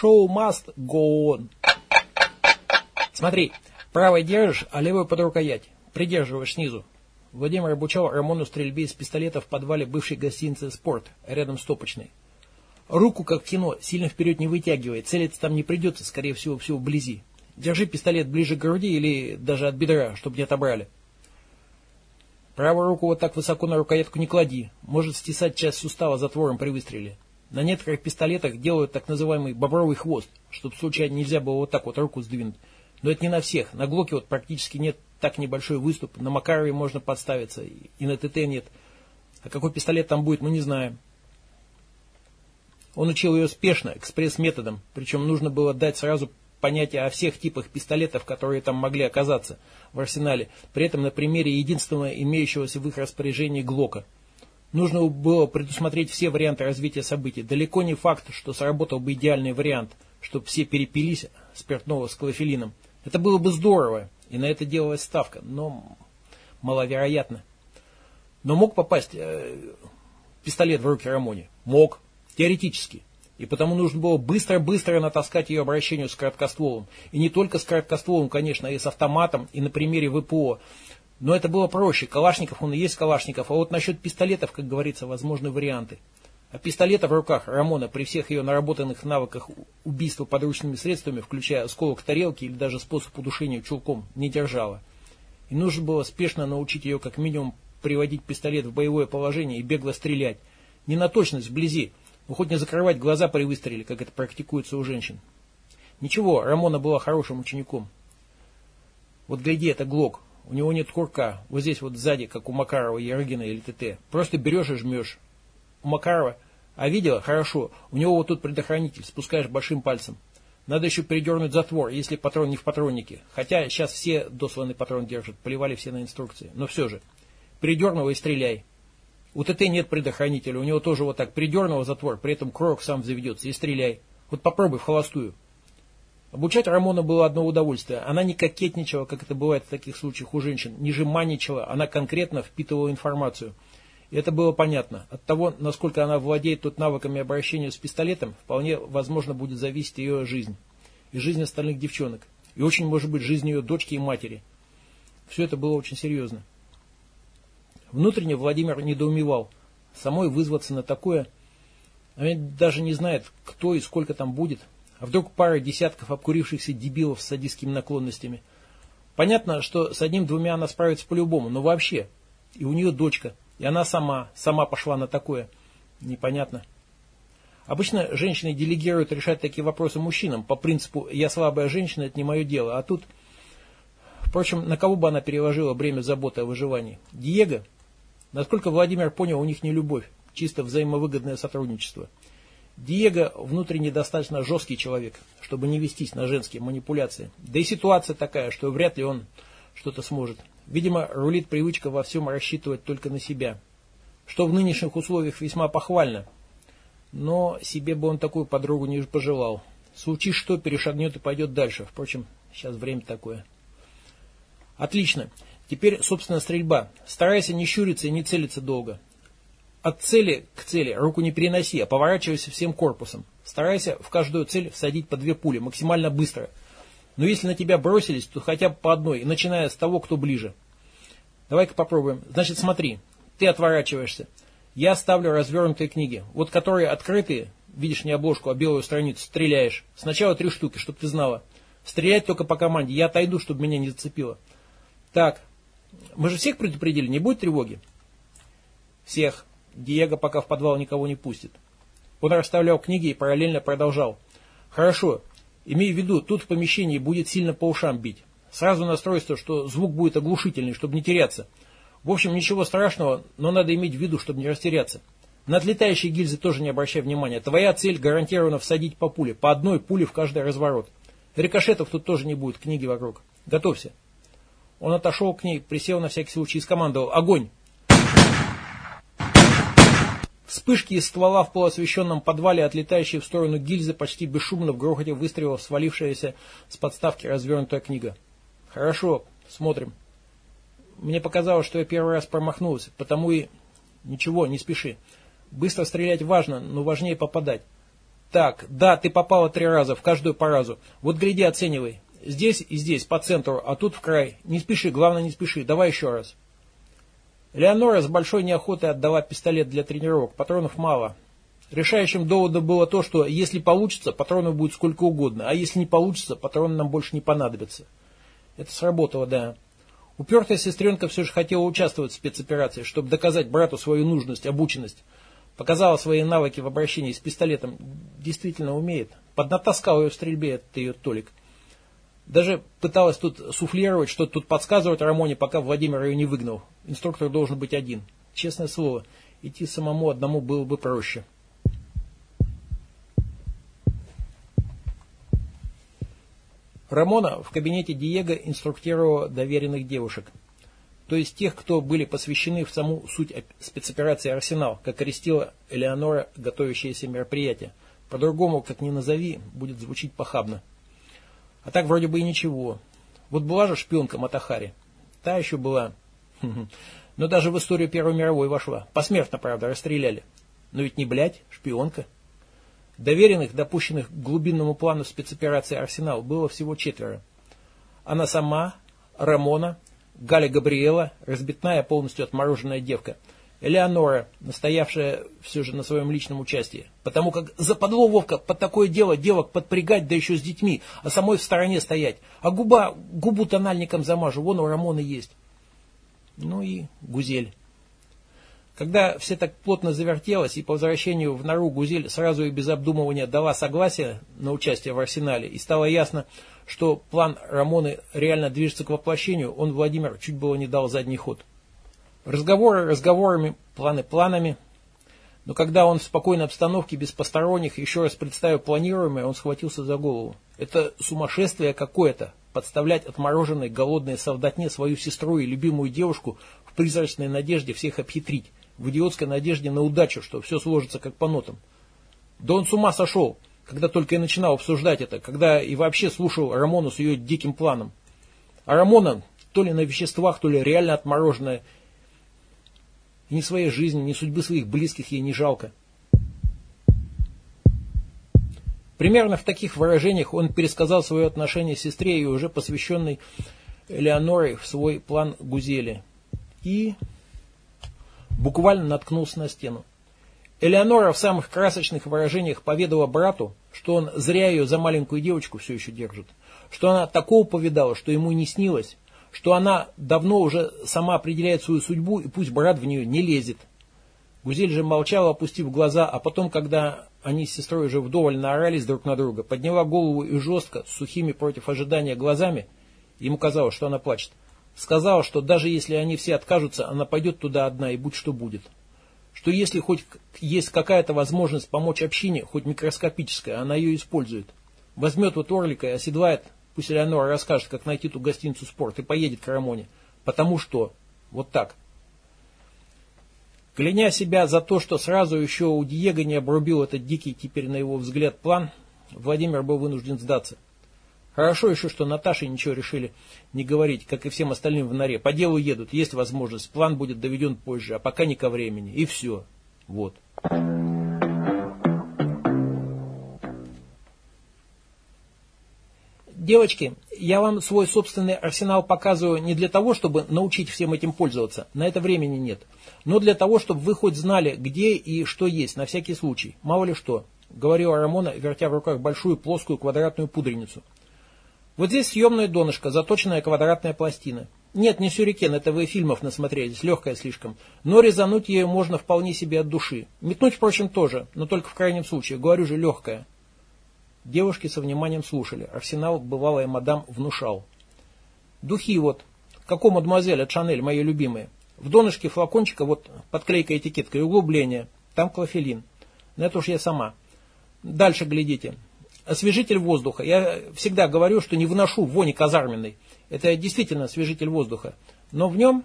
Show must go on. Смотри, правой держишь, а левой под рукоять. Придерживаешь снизу. Владимир обучал Рамону стрельбе из пистолета в подвале бывшей гостиницы «Спорт», рядом с топочной. Руку, как в кино, сильно вперед не вытягивай, целиться там не придется, скорее всего, всего вблизи. Держи пистолет ближе к груди или даже от бедра, чтобы не отобрали. Правую руку вот так высоко на рукоятку не клади, может стесать часть сустава затвором при выстреле. На некоторых пистолетах делают так называемый бобровый хвост, чтобы случайно нельзя было вот так вот руку сдвинуть. Но это не на всех. На Глоке вот практически нет так небольшой выступ. На Макарове можно подставиться, и на ТТ нет. А какой пистолет там будет, мы не знаем. Он учил ее спешно, экспресс-методом, причем нужно было дать сразу понятие о всех типах пистолетов, которые там могли оказаться в арсенале, при этом на примере единственного имеющегося в их распоряжении Глока. Нужно было предусмотреть все варианты развития событий. Далеко не факт, что сработал бы идеальный вариант, чтобы все перепились спиртного с клофелином. Это было бы здорово, и на это делалась ставка, но маловероятно. Но мог попасть э, пистолет в руки Рамоне? Мог, теоретически. И потому нужно было быстро-быстро натаскать ее обращению с короткостволом. И не только с короткостволом, конечно, и с автоматом, и на примере ВПО. Но это было проще. Калашников, он и есть Калашников. А вот насчет пистолетов, как говорится, возможны варианты. А пистолета в руках Рамона при всех ее наработанных навыках убийства подручными средствами, включая осколок тарелки или даже способ удушения чулком, не держала. И нужно было спешно научить ее как минимум приводить пистолет в боевое положение и бегло стрелять. Не на точность вблизи, ну, хоть не закрывать глаза при выстреле, как это практикуется у женщин. Ничего, Рамона была хорошим учеником. Вот гляди, это Глок. У него нет курка. Вот здесь вот сзади, как у Макарова, Ярыгина или ТТ. Просто берешь и жмешь. У Макарова, а видела? Хорошо. У него вот тут предохранитель. Спускаешь большим пальцем. Надо еще передернуть затвор, если патрон не в патроннике. Хотя сейчас все досланный патрон держат. Поливали все на инструкции. Но все же. Передернул и стреляй. У ТТ нет предохранителя, у него тоже вот так придернул затвор, при этом крок сам заведется и стреляй. Вот попробуй в холостую. Обучать Рамона было одно удовольствие. Она не кокетничала, как это бывает в таких случаях у женщин, не жеманничала, она конкретно впитывала информацию. И это было понятно. От того, насколько она владеет тут навыками обращения с пистолетом, вполне возможно будет зависеть ее жизнь. И жизнь остальных девчонок. И очень может быть жизнь ее дочки и матери. Все это было очень серьезно. Внутренне Владимир недоумевал. Самой вызваться на такое, а даже не знает, кто и сколько там будет. А вдруг пара десятков обкурившихся дебилов с садистскими наклонностями. Понятно, что с одним-двумя она справится по-любому, но вообще. И у нее дочка, и она сама, сама пошла на такое. Непонятно. Обычно женщины делегируют решать такие вопросы мужчинам по принципу «я слабая женщина, это не мое дело», а тут... Впрочем, на кого бы она переложила бремя заботы о выживании? Диего? Насколько Владимир понял, у них не любовь, чисто взаимовыгодное сотрудничество. Диего внутренне достаточно жесткий человек, чтобы не вестись на женские манипуляции. Да и ситуация такая, что вряд ли он что-то сможет. Видимо, рулит привычка во всем рассчитывать только на себя. Что в нынешних условиях весьма похвально. Но себе бы он такую подругу не пожелал. Случись что, перешагнет и пойдет дальше. Впрочем, сейчас время такое. Отлично. Теперь, собственно, стрельба. Старайся не щуриться и не целиться долго. От цели к цели руку не переноси, а поворачивайся всем корпусом. Старайся в каждую цель всадить по две пули, максимально быстро. Но если на тебя бросились, то хотя бы по одной, начиная с того, кто ближе. Давай-ка попробуем. Значит, смотри, ты отворачиваешься. Я ставлю развернутые книги. Вот которые открытые, видишь не обложку, а белую страницу, стреляешь. Сначала три штуки, чтобы ты знала. Стрелять только по команде. Я отойду, чтобы меня не зацепило. Так, мы же всех предупредили, не будет тревоги? Всех. Диего пока в подвал никого не пустит. Он расставлял книги и параллельно продолжал. Хорошо. Имей в виду, тут в помещении будет сильно по ушам бить. Сразу настройство, что звук будет оглушительный, чтобы не теряться. В общем, ничего страшного, но надо иметь в виду, чтобы не растеряться. На отлетающие гильзы тоже не обращай внимания. Твоя цель гарантированно всадить по пуле. По одной пуле в каждый разворот. Рикошетов тут тоже не будет, книги вокруг. Готовься. Он отошел к ней, присел на всякий случай и скомандовал «Огонь!». Вспышки из ствола в полуосвещенном подвале, отлетающие в сторону гильзы, почти бесшумно в грохоте выстрелила свалившаяся с подставки развернутая книга. «Хорошо, смотрим». Мне показалось, что я первый раз промахнулся, потому и... Ничего, не спеши. Быстро стрелять важно, но важнее попадать. Так, да, ты попала три раза, в каждую по разу. Вот гляди, оценивай. Здесь и здесь, по центру, а тут в край. Не спеши, главное не спеши. Давай еще раз. Леонора с большой неохотой отдала пистолет для тренировок. Патронов мало. Решающим доводом было то, что если получится, патронов будет сколько угодно, а если не получится, патроны нам больше не понадобятся. Это сработало, да. Упертая сестренка все же хотела участвовать в спецоперации, чтобы доказать брату свою нужность, обученность. Показала свои навыки в обращении с пистолетом. Действительно умеет. Поднатаскал ее в стрельбе, этот ее Толик. Даже пыталась тут суфлировать, что тут подсказывать Рамоне, пока Владимир ее не выгнал. Инструктор должен быть один. Честное слово, идти самому одному было бы проще. Рамона в кабинете Диего инструктировала доверенных девушек. То есть тех, кто были посвящены в саму суть спецоперации «Арсенал», как арестила Элеонора готовящееся мероприятие. По-другому, как ни назови, будет звучить похабно. А так вроде бы и ничего. Вот была же шпионка Матахари. Та еще была. Но даже в историю Первой мировой вошла. Посмертно, правда, расстреляли. Но ведь не блядь, шпионка. Доверенных, допущенных к глубинному плану спецоперации «Арсенал» было всего четверо. Она сама, Рамона, Галя Габриэла, разбитная, полностью отмороженная девка – Элеонора, настоявшая все же на своем личном участии. Потому как западло Вовка под такое дело девок подпрягать, да еще с детьми, а самой в стороне стоять. А губа, губу тональником замажу, вон у Рамона есть. Ну и Гузель. Когда все так плотно завертелось, и по возвращению в нору Гузель сразу и без обдумывания дала согласие на участие в арсенале, и стало ясно, что план Рамоны реально движется к воплощению, он, Владимир, чуть было не дал задний ход. Разговоры разговорами, планы планами. Но когда он в спокойной обстановке, без посторонних, еще раз представил планируемое, он схватился за голову. Это сумасшествие какое-то, подставлять отмороженной голодной солдатне свою сестру и любимую девушку в призрачной надежде всех обхитрить, в идиотской надежде на удачу, что все сложится как по нотам. Да он с ума сошел, когда только и начинал обсуждать это, когда и вообще слушал Рамону с ее диким планом. А Рамона то ли на веществах, то ли реально отмороженная, ни своей жизни, ни судьбы своих близких ей не жалко. Примерно в таких выражениях он пересказал свое отношение сестре и уже посвященной Элеоноре в свой план Гузели. И буквально наткнулся на стену. Элеонора в самых красочных выражениях поведала брату, что он зря ее за маленькую девочку все еще держит, что она такого повидала, что ему не снилось, что она давно уже сама определяет свою судьбу, и пусть брат в нее не лезет. Гузель же молчала, опустив глаза, а потом, когда они с сестрой уже вдоволь наорались друг на друга, подняла голову и жестко, с сухими против ожидания глазами, ему казалось, что она плачет, сказала, что даже если они все откажутся, она пойдет туда одна и будь что будет. Что если хоть есть какая-то возможность помочь общине, хоть микроскопическая, она ее использует. Возьмет вот Орлика и оседлает Пусть Элеонора расскажет, как найти ту гостиницу «Спорт» и поедет к Рамоне. Потому что вот так. Кляня себя за то, что сразу еще у Диего не обрубил этот дикий, теперь на его взгляд, план, Владимир был вынужден сдаться. Хорошо еще, что Наташе ничего решили не говорить, как и всем остальным в норе. По делу едут, есть возможность, план будет доведен позже, а пока не ко времени. И все. Вот. Девочки, я вам свой собственный арсенал показываю не для того, чтобы научить всем этим пользоваться, на это времени нет, но для того, чтобы вы хоть знали, где и что есть, на всякий случай, мало ли что, говорила Рамона, вертя в руках большую плоскую квадратную пудреницу. Вот здесь съемная донышко, заточенная квадратная пластина. Нет, не сюрикен, это вы фильмов насмотрелись, легкая слишком. Но резануть ее можно вполне себе от души. Метнуть, впрочем, тоже, но только в крайнем случае, говорю же, легкая. Девушки со вниманием слушали. Арсенал, бывалая мадам, внушал. Духи вот. Какому мадемуазель от Шанель, мои любимые. В донышке флакончика вот подклейка этикетка и углубление. Там клофелин. Но это уж я сама. Дальше глядите. Освежитель воздуха. Я всегда говорю, что не выношу вони казарменной. Это действительно освежитель воздуха. Но в нем,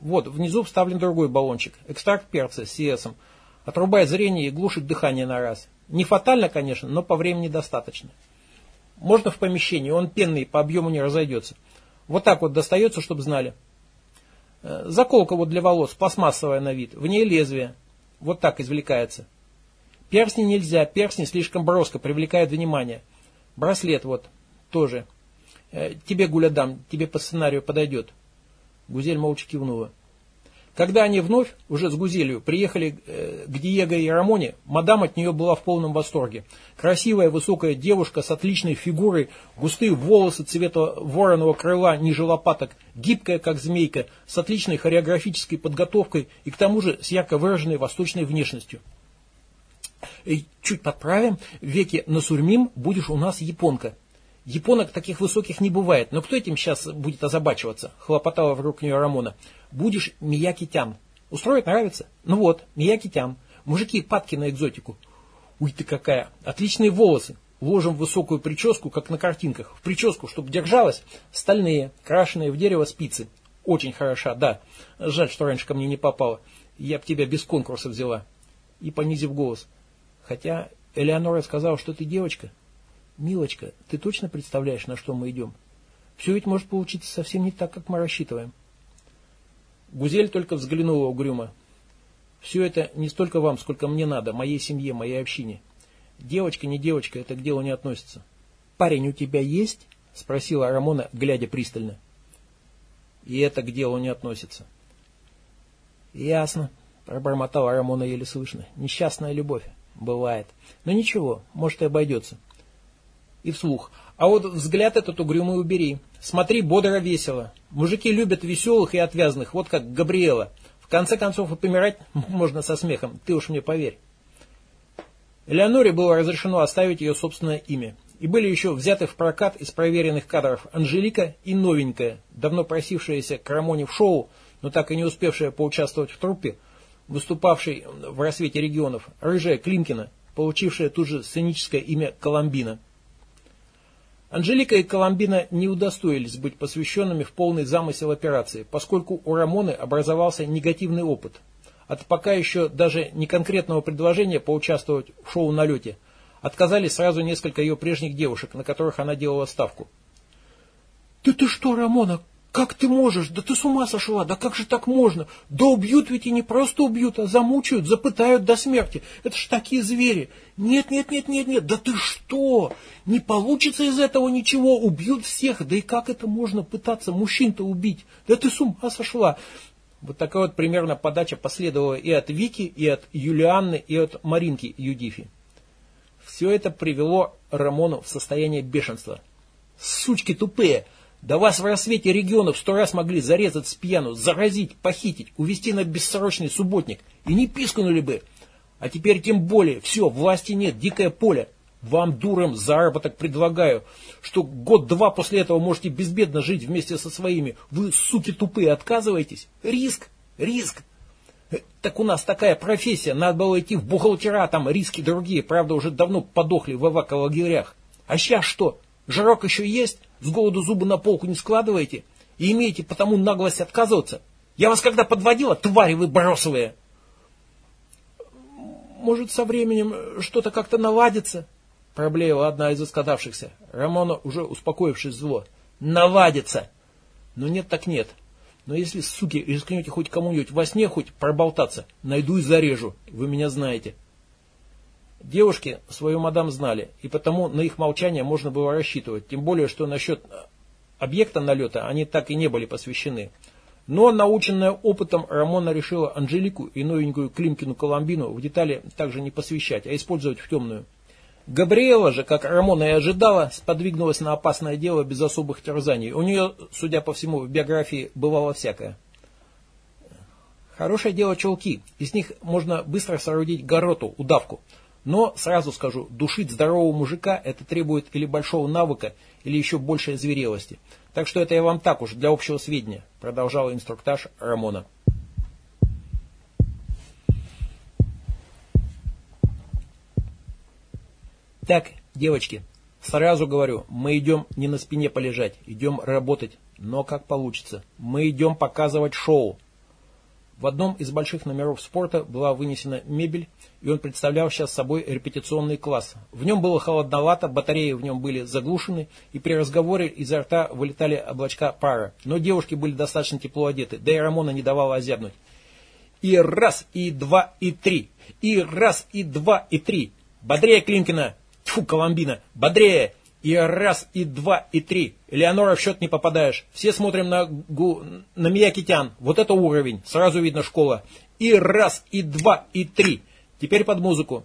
вот, внизу вставлен другой баллончик. Экстракт перца с сиэсом. Отрубает зрение и глушит дыхание на раз. Не фатально, конечно, но по времени достаточно. Можно в помещении, он пенный, по объему не разойдется. Вот так вот достается, чтобы знали. Э, заколка вот для волос, пластмассовая на вид, в ней лезвие. Вот так извлекается. Перстни нельзя, перстни слишком броско, привлекают внимание. Браслет вот, тоже. Э, тебе, Гуля, дам, тебе по сценарию подойдет. Гузель молча кивнула. Когда они вновь, уже с Гузелью, приехали э, к Диего и Рамоне, мадам от нее была в полном восторге. Красивая высокая девушка с отличной фигурой, густые волосы цвета вороного крыла ниже лопаток, гибкая как змейка, с отличной хореографической подготовкой и к тому же с ярко выраженной восточной внешностью. Чуть подправим, веки насурмим, будешь у нас японка. Японок таких высоких не бывает, но кто этим сейчас будет озабачиваться? Хлопотала вокруг нее Рамона. Будешь Мияки-тян. Нравится? Ну вот, Мияки-тян. Мужики падки на экзотику. Уй ты какая, отличные волосы. Ложим в высокую прическу, как на картинках. В прическу, чтобы держалась, стальные, крашеные в дерево спицы. Очень хороша, да. Жаль, что раньше ко мне не попала. Я б тебя без конкурса взяла. И понизив голос. Хотя Элеонора сказала, что ты девочка. Милочка, ты точно представляешь, на что мы идем? Все ведь может получиться совсем не так, как мы рассчитываем. Гузель только взглянула угрюмо. Все это не столько вам, сколько мне надо, моей семье, моей общине. Девочка, не девочка, это к делу не относится. Парень у тебя есть? Спросила Рамона, глядя пристально. И это к делу не относится. Ясно, пробормотала Рамона еле слышно. Несчастная любовь. Бывает. Но ничего, может и обойдется и вслух. А вот взгляд этот угрюмый убери. Смотри бодро весело. Мужики любят веселых и отвязных, вот как Габриэла. В конце концов и помирать можно со смехом, ты уж мне поверь. Элеоноре было разрешено оставить ее собственное имя. И были еще взяты в прокат из проверенных кадров Анжелика и новенькая, давно просившаяся к Рамоне в шоу, но так и не успевшая поучаствовать в труппе, выступавшей в рассвете регионов, рыжая Климкина, получившая тут же сценическое имя Коломбина – Анжелика и Коломбина не удостоились быть посвященными в полный замысел операции, поскольку у Рамоны образовался негативный опыт. От пока еще даже не конкретного предложения поучаствовать в шоу-налете отказались сразу несколько ее прежних девушек, на которых она делала ставку. «Да ты что, Рамона, как ты можешь? Да ты с ума сошла! Да как же так можно? Да убьют ведь и не просто убьют, а замучают, запытают до смерти. Это ж такие звери. Нет, нет, нет, нет, нет, да ты что? Не получится из этого ничего, убьют всех. Да и как это можно пытаться мужчин-то убить? Да ты с ума сошла! Вот такая вот примерно подача последовала и от Вики, и от Юлианны, и от Маринки Юдифи. Все это привело Рамону в состояние бешенства. Сучки тупые! Да вас в рассвете регионов сто раз могли зарезать с пьяну, заразить, похитить, увести на бессрочный субботник. И не пискнули бы. А теперь тем более, все, власти нет, дикое поле. Вам, дурам, заработок предлагаю, что год-два после этого можете безбедно жить вместе со своими. Вы, суки тупые, отказываетесь? Риск, риск. Так у нас такая профессия, надо было идти в бухгалтера, там риски другие, правда, уже давно подохли в эваколагерях. А сейчас что? Жирок еще есть? С голоду зубы на полку не складываете? И имеете потому наглость отказываться? Я вас когда подводила, твари вы бросовые? Может, со временем что-то как-то наладится? Проблеяла одна из искадавшихся. Рамона, уже успокоившись зло. Наладится! Но нет так нет. Но если, суки, рискнете хоть кому-нибудь во сне хоть проболтаться, найду и зарежу. Вы меня знаете. Девушки свою мадам знали, и потому на их молчание можно было рассчитывать, тем более, что насчет объекта налета они так и не были посвящены. Но, наученная опытом, Рамона решила Анжелику и новенькую Климкину Коломбину в детали также не посвящать, а использовать в темную. Габриэла же, как Рамона и ожидала, сподвигнулась на опасное дело без особых терзаний. У нее, судя по всему, в биографии бывало всякое. Хорошее дело чулки. Из них можно быстро соорудить гороту, удавку. Но, сразу скажу, душить здорового мужика это требует или большого навыка, или еще большей зверелости. Так что это я вам так уж, для общего сведения, продолжал инструктаж Рамона. Так, девочки, сразу говорю, мы идем не на спине полежать, идем работать, но как получится. Мы идем показывать шоу. В одном из больших номеров спорта была вынесена мебель, и он представлял сейчас собой репетиционный класс. В нем было холодновато, батареи в нем были заглушены, и при разговоре изо рта вылетали облачка пара. Но девушки были достаточно тепло одеты, да и Рамона не давала озябнуть. И раз, и два, и три. И раз, и два, и три. Бодрее, Клинкина. Тьфу, Коломбина. Бодрее. И раз, и два, и три. Леонора в счет не попадаешь. Все смотрим на, гу, на Миякитян. Вот это уровень. Сразу видно школа. И раз, и два, и три. Теперь под музыку.